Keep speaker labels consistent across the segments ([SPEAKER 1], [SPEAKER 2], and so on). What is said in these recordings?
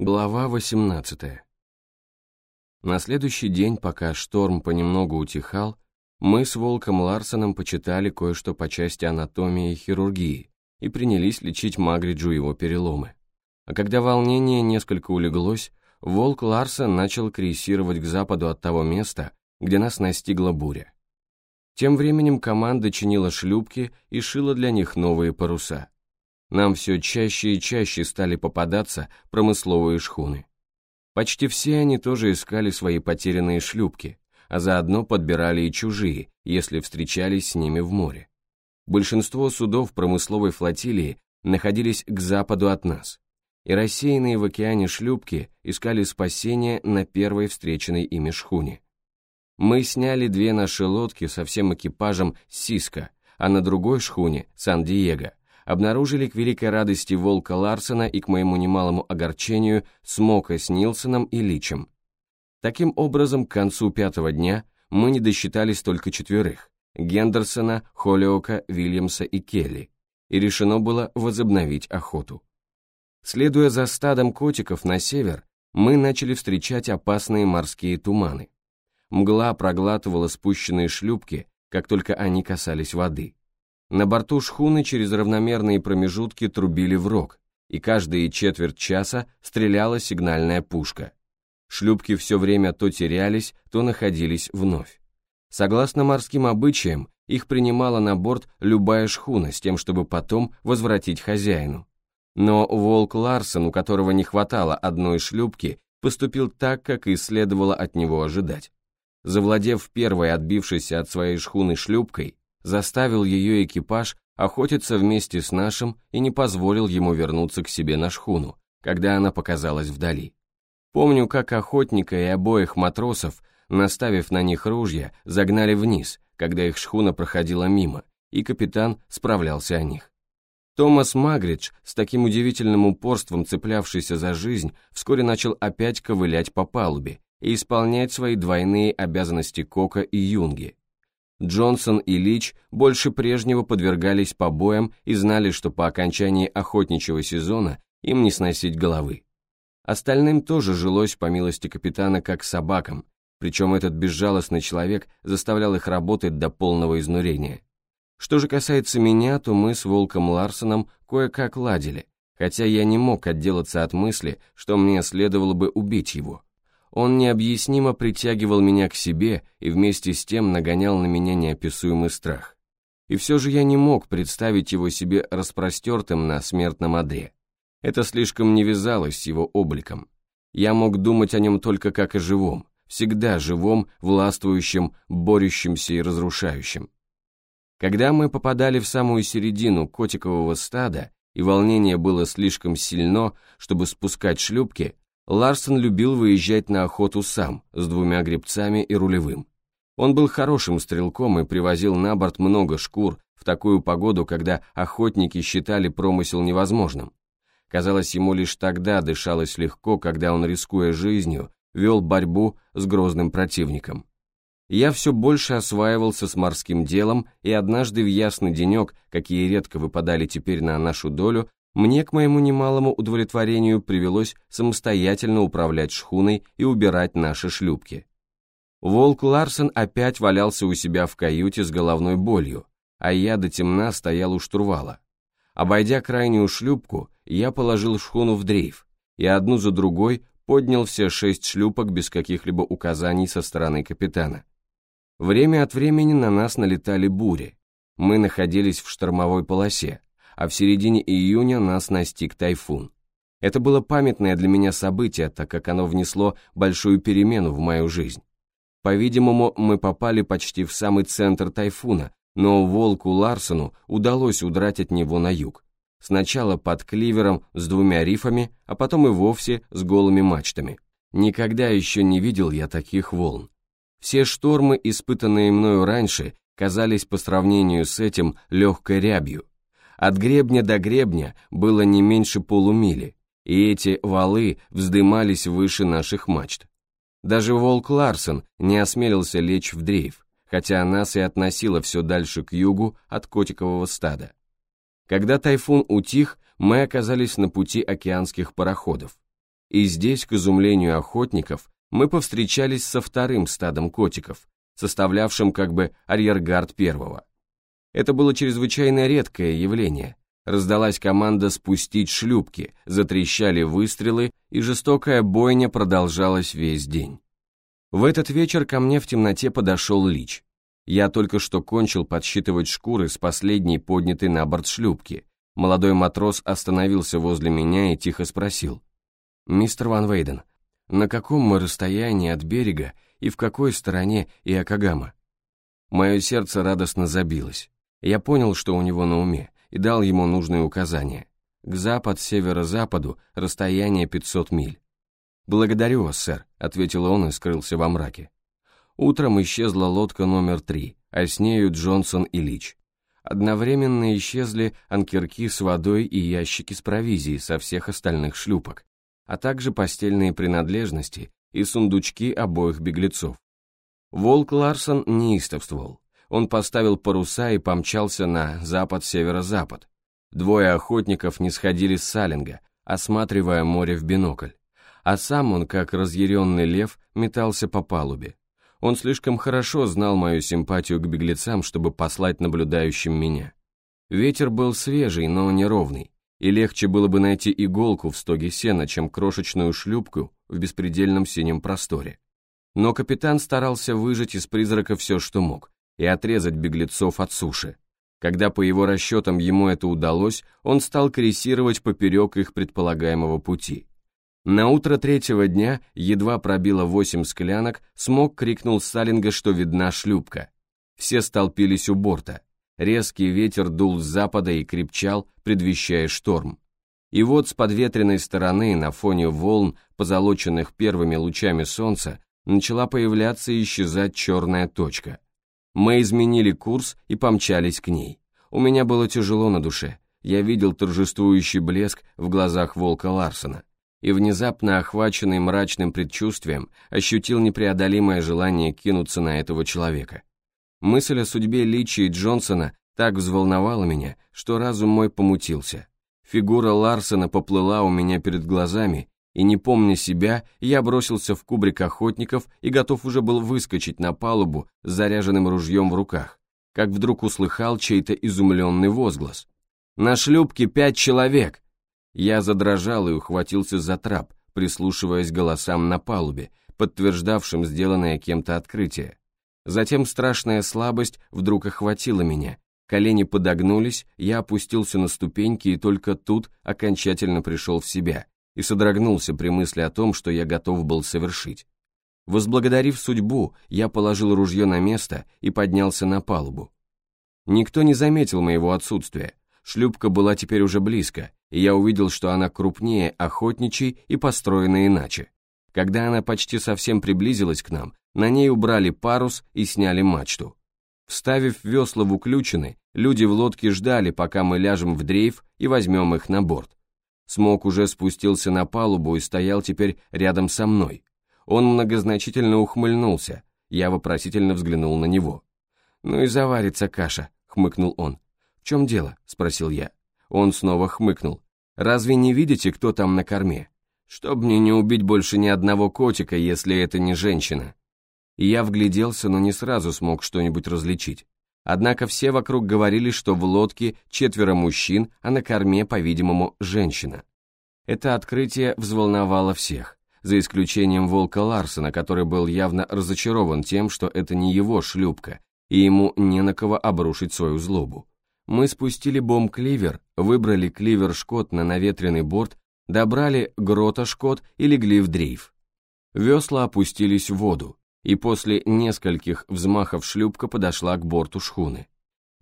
[SPEAKER 1] Глава 18 На следующий день, пока шторм понемногу утихал, мы с Волком Ларсоном почитали кое-что по части анатомии и хирургии и принялись лечить Магриджу его переломы. А когда волнение несколько улеглось, Волк Ларсон начал крейсировать к западу от того места, где нас настигла буря. Тем временем команда чинила шлюпки и шила для них новые паруса. Нам все чаще и чаще стали попадаться промысловые шхуны. Почти все они тоже искали свои потерянные шлюпки, а заодно подбирали и чужие, если встречались с ними в море. Большинство судов промысловой флотилии находились к западу от нас, и рассеянные в океане шлюпки искали спасения на первой встреченной ими шхуне. Мы сняли две наши лодки со всем экипажем Сиска, а на другой шхуне, Сан-Диего, обнаружили к великой радости Волка Ларсена и к моему немалому огорчению Смока с Нилсоном и Личем. Таким образом, к концу пятого дня мы не досчитались только четверых – Гендерсона, Холлиока, Вильямса и Келли, и решено было возобновить охоту. Следуя за стадом котиков на север, мы начали встречать опасные морские туманы. Мгла проглатывала спущенные шлюпки, как только они касались воды. На борту шхуны через равномерные промежутки трубили в рог, и каждые четверть часа стреляла сигнальная пушка. Шлюпки все время то терялись, то находились вновь. Согласно морским обычаям, их принимала на борт любая шхуна с тем, чтобы потом возвратить хозяину. Но Волк Ларсон, у которого не хватало одной шлюпки, поступил так, как и следовало от него ожидать. Завладев первой отбившейся от своей шхуны шлюпкой, заставил ее экипаж охотиться вместе с нашим и не позволил ему вернуться к себе на шхуну, когда она показалась вдали. Помню, как охотника и обоих матросов, наставив на них ружья, загнали вниз, когда их шхуна проходила мимо, и капитан справлялся о них. Томас Магридж, с таким удивительным упорством цеплявшийся за жизнь, вскоре начал опять ковылять по палубе и исполнять свои двойные обязанности Кока и Юнги, Джонсон и Лич больше прежнего подвергались побоям и знали, что по окончании охотничьего сезона им не сносить головы. Остальным тоже жилось по милости капитана как собакам, причем этот безжалостный человек заставлял их работать до полного изнурения. Что же касается меня, то мы с Волком Ларсоном кое-как ладили, хотя я не мог отделаться от мысли, что мне следовало бы убить его. Он необъяснимо притягивал меня к себе и вместе с тем нагонял на меня неописуемый страх. И все же я не мог представить его себе распростертым на смертном одре. Это слишком не вязалось с его обликом. Я мог думать о нем только как о живом, всегда живом, властвующем, борющемся и разрушающем. Когда мы попадали в самую середину котикового стада, и волнение было слишком сильно, чтобы спускать шлюпки, Ларсон любил выезжать на охоту сам, с двумя гребцами и рулевым. Он был хорошим стрелком и привозил на борт много шкур в такую погоду, когда охотники считали промысел невозможным. Казалось, ему лишь тогда дышалось легко, когда он, рискуя жизнью, вел борьбу с грозным противником. Я все больше осваивался с морским делом, и однажды в ясный денек, какие редко выпадали теперь на нашу долю, мне, к моему немалому удовлетворению, привелось самостоятельно управлять шхуной и убирать наши шлюпки. Волк Ларсен опять валялся у себя в каюте с головной болью, а я до темна стоял у штурвала. Обойдя крайнюю шлюпку, я положил шхуну в дрейф, и одну за другой поднял все шесть шлюпок без каких-либо указаний со стороны капитана. Время от времени на нас налетали бури. Мы находились в штормовой полосе, а в середине июня нас настиг тайфун. Это было памятное для меня событие, так как оно внесло большую перемену в мою жизнь. По-видимому, мы попали почти в самый центр тайфуна, но волку Ларсону удалось удрать от него на юг. Сначала под кливером с двумя рифами, а потом и вовсе с голыми мачтами. Никогда еще не видел я таких волн. Все штормы, испытанные мною раньше, казались по сравнению с этим легкой рябью. От гребня до гребня было не меньше полумили, и эти валы вздымались выше наших мачт. Даже Волк Ларсон не осмелился лечь в дрейф, хотя нас и относило все дальше к югу от котикового стада. Когда тайфун утих, мы оказались на пути океанских пароходов. И здесь, к изумлению охотников, мы повстречались со вторым стадом котиков, составлявшим как бы арьергард первого. Это было чрезвычайно редкое явление. Раздалась команда спустить шлюпки, затрещали выстрелы, и жестокая бойня продолжалась весь день. В этот вечер ко мне в темноте подошел Лич. Я только что кончил подсчитывать шкуры с последней поднятой на борт шлюпки. Молодой матрос остановился возле меня и тихо спросил. «Мистер Ван Вейден, на каком мы расстоянии от берега и в какой стороне Иокагама?» Мое сердце радостно забилось. Я понял, что у него на уме, и дал ему нужные указания. К запад-северо-западу расстояние 500 миль. «Благодарю вас, сэр», — ответил он и скрылся во мраке. Утром исчезла лодка номер три, а с нею Джонсон и Лич. Одновременно исчезли анкерки с водой и ящики с провизией со всех остальных шлюпок, а также постельные принадлежности и сундучки обоих беглецов. Волк Ларсон неистовствовал. Он поставил паруса и помчался на запад-северо-запад. Двое охотников не сходили с салинга, осматривая море в бинокль. А сам он, как разъяренный лев, метался по палубе. Он слишком хорошо знал мою симпатию к беглецам, чтобы послать наблюдающим меня. Ветер был свежий, но неровный, и легче было бы найти иголку в стоге сена, чем крошечную шлюпку в беспредельном синем просторе. Но капитан старался выжать из призрака все, что мог, и отрезать беглецов от суши. Когда по его расчетам ему это удалось, он стал крейсировать поперек их предполагаемого пути. На утро третьего дня, едва пробило восемь склянок, Смок крикнул Салинга, что видна шлюпка. Все столпились у борта. Резкий ветер дул с запада и крепчал, предвещая шторм. И вот с подветренной стороны, на фоне волн, позолоченных первыми лучами солнца, начала появляться и исчезать черная точка. Мы изменили курс и помчались к ней. У меня было тяжело на душе. Я видел торжествующий блеск в глазах волка Ларсона и внезапно охваченный мрачным предчувствием, ощутил непреодолимое желание кинуться на этого человека. Мысль о судьбе Личи и Джонсона так взволновала меня, что разум мой помутился. Фигура Ларсона поплыла у меня перед глазами, и не помня себя, я бросился в кубрик охотников и готов уже был выскочить на палубу с заряженным ружьем в руках, как вдруг услыхал чей-то изумленный возглас. «На шлюпке пять человек!» Я задрожал и ухватился за трап, прислушиваясь голосам на палубе, подтверждавшим сделанное кем-то открытие. Затем страшная слабость вдруг охватила меня. Колени подогнулись, я опустился на ступеньки и только тут окончательно пришел в себя и содрогнулся при мысли о том, что я готов был совершить. Возблагодарив судьбу, я положил ружье на место и поднялся на палубу. Никто не заметил моего отсутствия, шлюпка была теперь уже близко, и я увидел, что она крупнее охотничьей и построена иначе. Когда она почти совсем приблизилась к нам, на ней убрали парус и сняли мачту. Вставив весла в уключины, люди в лодке ждали, пока мы ляжем в дрейф и возьмем их на борт. Смок уже спустился на палубу и стоял теперь рядом со мной. Он многозначительно ухмыльнулся, я вопросительно взглянул на него. «Ну и заварится каша», — хмыкнул он. «В чем дело?» — спросил я. Он снова хмыкнул. Разве не видите, кто там на корме? Чтоб мне не убить больше ни одного котика, если это не женщина. Я вгляделся, но не сразу смог что-нибудь различить. Однако все вокруг говорили, что в лодке четверо мужчин, а на корме, по-видимому, женщина. Это открытие взволновало всех, за исключением волка Ларсона, который был явно разочарован тем, что это не его шлюпка, и ему не на кого обрушить свою злобу. Мы спустили бомб-кливер, выбрали кливер-шкот на наветренный борт, добрали грота-шкот и легли в дрейф. Весла опустились в воду, и после нескольких взмахов шлюпка подошла к борту шхуны.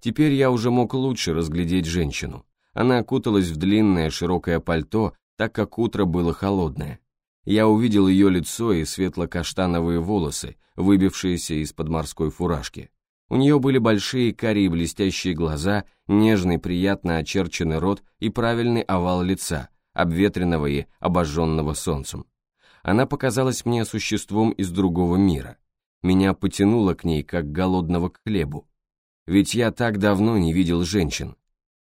[SPEAKER 1] Теперь я уже мог лучше разглядеть женщину. Она окуталась в длинное широкое пальто, так как утро было холодное. Я увидел ее лицо и светло-каштановые волосы, выбившиеся из-под морской фуражки. У нее были большие карие блестящие глаза, нежный приятно очерченный рот и правильный овал лица, обветренного и обожженного солнцем. Она показалась мне существом из другого мира. Меня потянуло к ней, как голодного к хлебу. Ведь я так давно не видел женщин.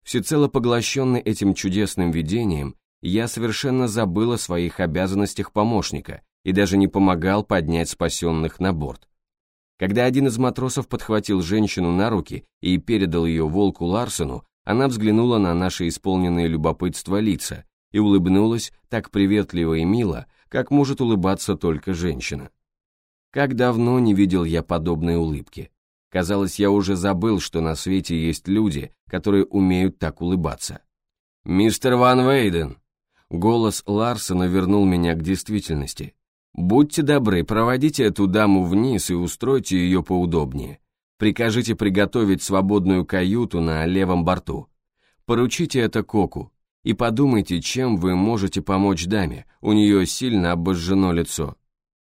[SPEAKER 1] Всецело поглощенный этим чудесным видением, Я совершенно забыл о своих обязанностях помощника и даже не помогал поднять спасенных на борт. Когда один из матросов подхватил женщину на руки и передал ее волку Ларсену, она взглянула на наши исполненные любопытства лица и улыбнулась так приветливо и мило, как может улыбаться только женщина. Как давно не видел я подобной улыбки. Казалось, я уже забыл, что на свете есть люди, которые умеют так улыбаться. «Мистер Ван Вейден!» Голос Ларсона вернул меня к действительности. «Будьте добры, проводите эту даму вниз и устройте ее поудобнее. Прикажите приготовить свободную каюту на левом борту. Поручите это Коку и подумайте, чем вы можете помочь даме, у нее сильно обожжено лицо».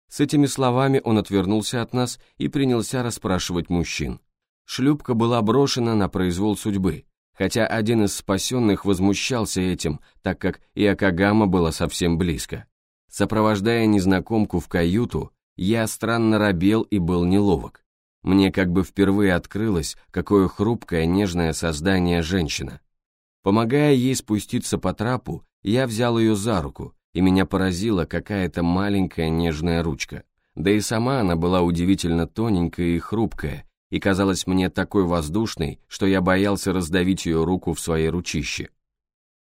[SPEAKER 1] С этими словами он отвернулся от нас и принялся расспрашивать мужчин. Шлюпка была брошена на произвол судьбы, хотя один из спасенных возмущался этим, так как Иокагама была совсем близко. Сопровождая незнакомку в каюту, я странно робел и был неловок. Мне как бы впервые открылось, какое хрупкое нежное создание женщина. Помогая ей спуститься по трапу, я взял ее за руку, и меня поразила какая-то маленькая нежная ручка. Да и сама она была удивительно тоненькая и хрупкая, и казалась мне такой воздушной, что я боялся раздавить ее руку в своей ручище.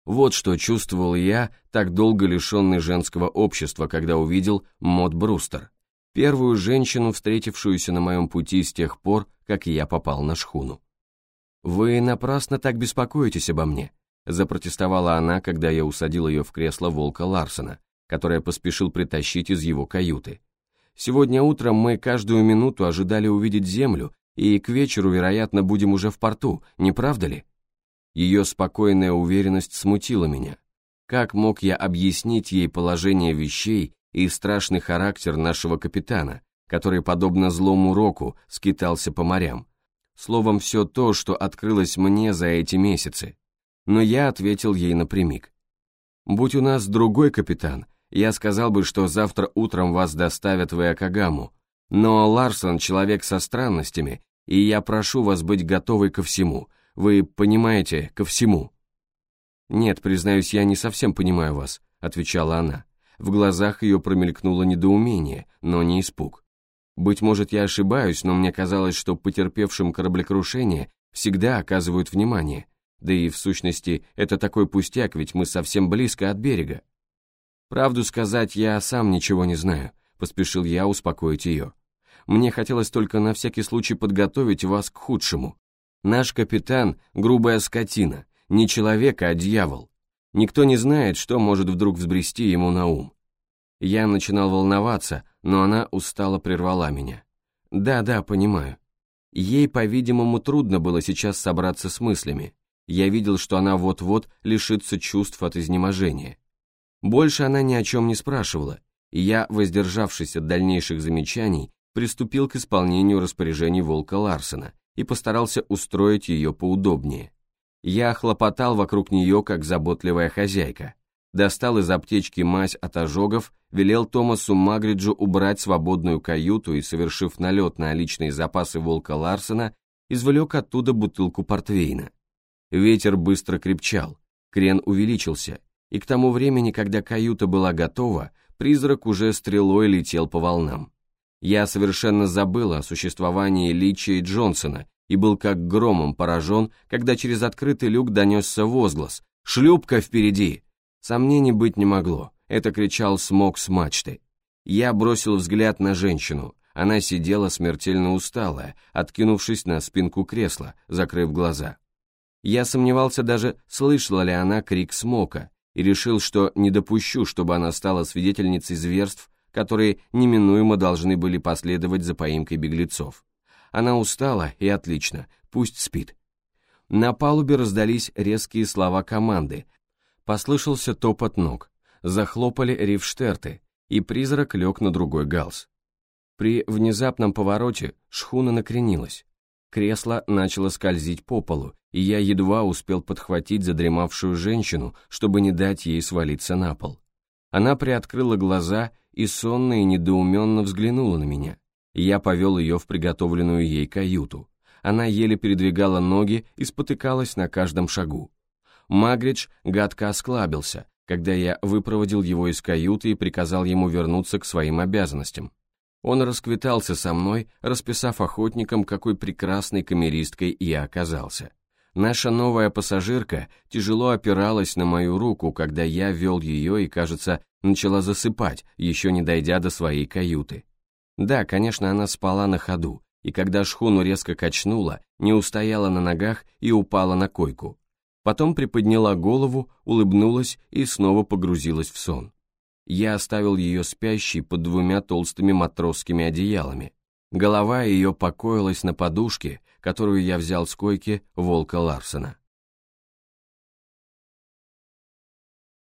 [SPEAKER 1] Вот что чувствовал я, так долго лишенный женского общества, когда увидел Мод Брустер, первую женщину, встретившуюся на моем пути с тех пор, как я попал на шхуну. «Вы напрасно так беспокоитесь обо мне», запротестовала она, когда я усадил ее в кресло волка Ларсона, которое поспешил притащить из его каюты. «Сегодня утром мы каждую минуту ожидали увидеть землю, и к вечеру, вероятно, будем уже в порту, не правда ли?» Ее спокойная уверенность смутила меня. Как мог я объяснить ей положение вещей и страшный характер нашего капитана, который, подобно злому року, скитался по морям? Словом, все то, что открылось мне за эти месяцы. Но я ответил ей напрямик. «Будь у нас другой капитан, я сказал бы, что завтра утром вас доставят в Иокагаму, но Ларсон человек со странностями, и я прошу вас быть готовой ко всему, вы понимаете, ко всему». «Нет, признаюсь, я не совсем понимаю вас», — отвечала она. В глазах ее промелькнуло недоумение, но не испуг. Быть может, я ошибаюсь, но мне казалось, что потерпевшим кораблекрушение всегда оказывают внимание. Да и в сущности, это такой пустяк, ведь мы совсем близко от берега. Правду сказать, я сам ничего не знаю, поспешил я успокоить ее. Мне хотелось только на всякий случай подготовить вас к худшему. Наш капитан — грубая скотина, не человек, а дьявол. Никто не знает, что может вдруг взбрести ему на ум. Я начинал волноваться, но она устало прервала меня. Да-да, понимаю. Ей, по-видимому, трудно было сейчас собраться с мыслями. Я видел, что она вот-вот лишится чувств от изнеможения. Больше она ни о чем не спрашивала, и я, воздержавшись от дальнейших замечаний, приступил к исполнению распоряжений Волка Ларсена, и постарался устроить ее поудобнее. Я хлопотал вокруг нее, как заботливая хозяйка. Достал из аптечки мазь от ожогов, велел Томасу Магриджу убрать свободную каюту и, совершив налет на личные запасы волка Ларсена, извлек оттуда бутылку портвейна. Ветер быстро крепчал, крен увеличился, и к тому времени, когда каюта была готова, призрак уже стрелой летел по волнам. Я совершенно забыл о существовании Лича и Джонсона и был как громом поражен, когда через открытый люк донесся возглас «Шлюпка впереди!». Сомнений быть не могло, это кричал смог с мачты. Я бросил взгляд на женщину, она сидела смертельно усталая, откинувшись на спинку кресла, закрыв глаза. Я сомневался даже, слышала ли она крик смока, и решил, что не допущу, чтобы она стала свидетельницей зверств, которые неминуемо должны были последовать за поимкой беглецов. Она устала и отлично, пусть спит. На палубе раздались резкие слова команды, послышался топот ног, захлопали рифштерты, и призрак лег на другой галс. При внезапном повороте шхуна накренилась. Кресло начало скользить по полу, и я едва успел подхватить задремавшую женщину, чтобы не дать ей свалиться на пол. Она приоткрыла глаза и сонно и недоуменно взглянула на меня. Я повел ее в приготовленную ей каюту. Она еле передвигала ноги и спотыкалась на каждом шагу. Магридж гадко осклабился, когда я выпроводил его из каюты и приказал ему вернуться к своим обязанностям. Он расквитался со мной, расписав охотникам, какой прекрасной камеристкой я оказался. Наша новая пассажирка тяжело опиралась на мою руку, когда я вел ее и, кажется, начала засыпать, еще не дойдя до своей каюты. Да, конечно, она спала на ходу, и когда шхуну резко качнула, не устояла на ногах и упала на койку. Потом приподняла голову, улыбнулась и снова погрузилась в сон. Я оставил ее спящей под двумя толстыми матросскими одеялами. Голова ее покоилась на подушке, которую я взял с койки волка Ларсена.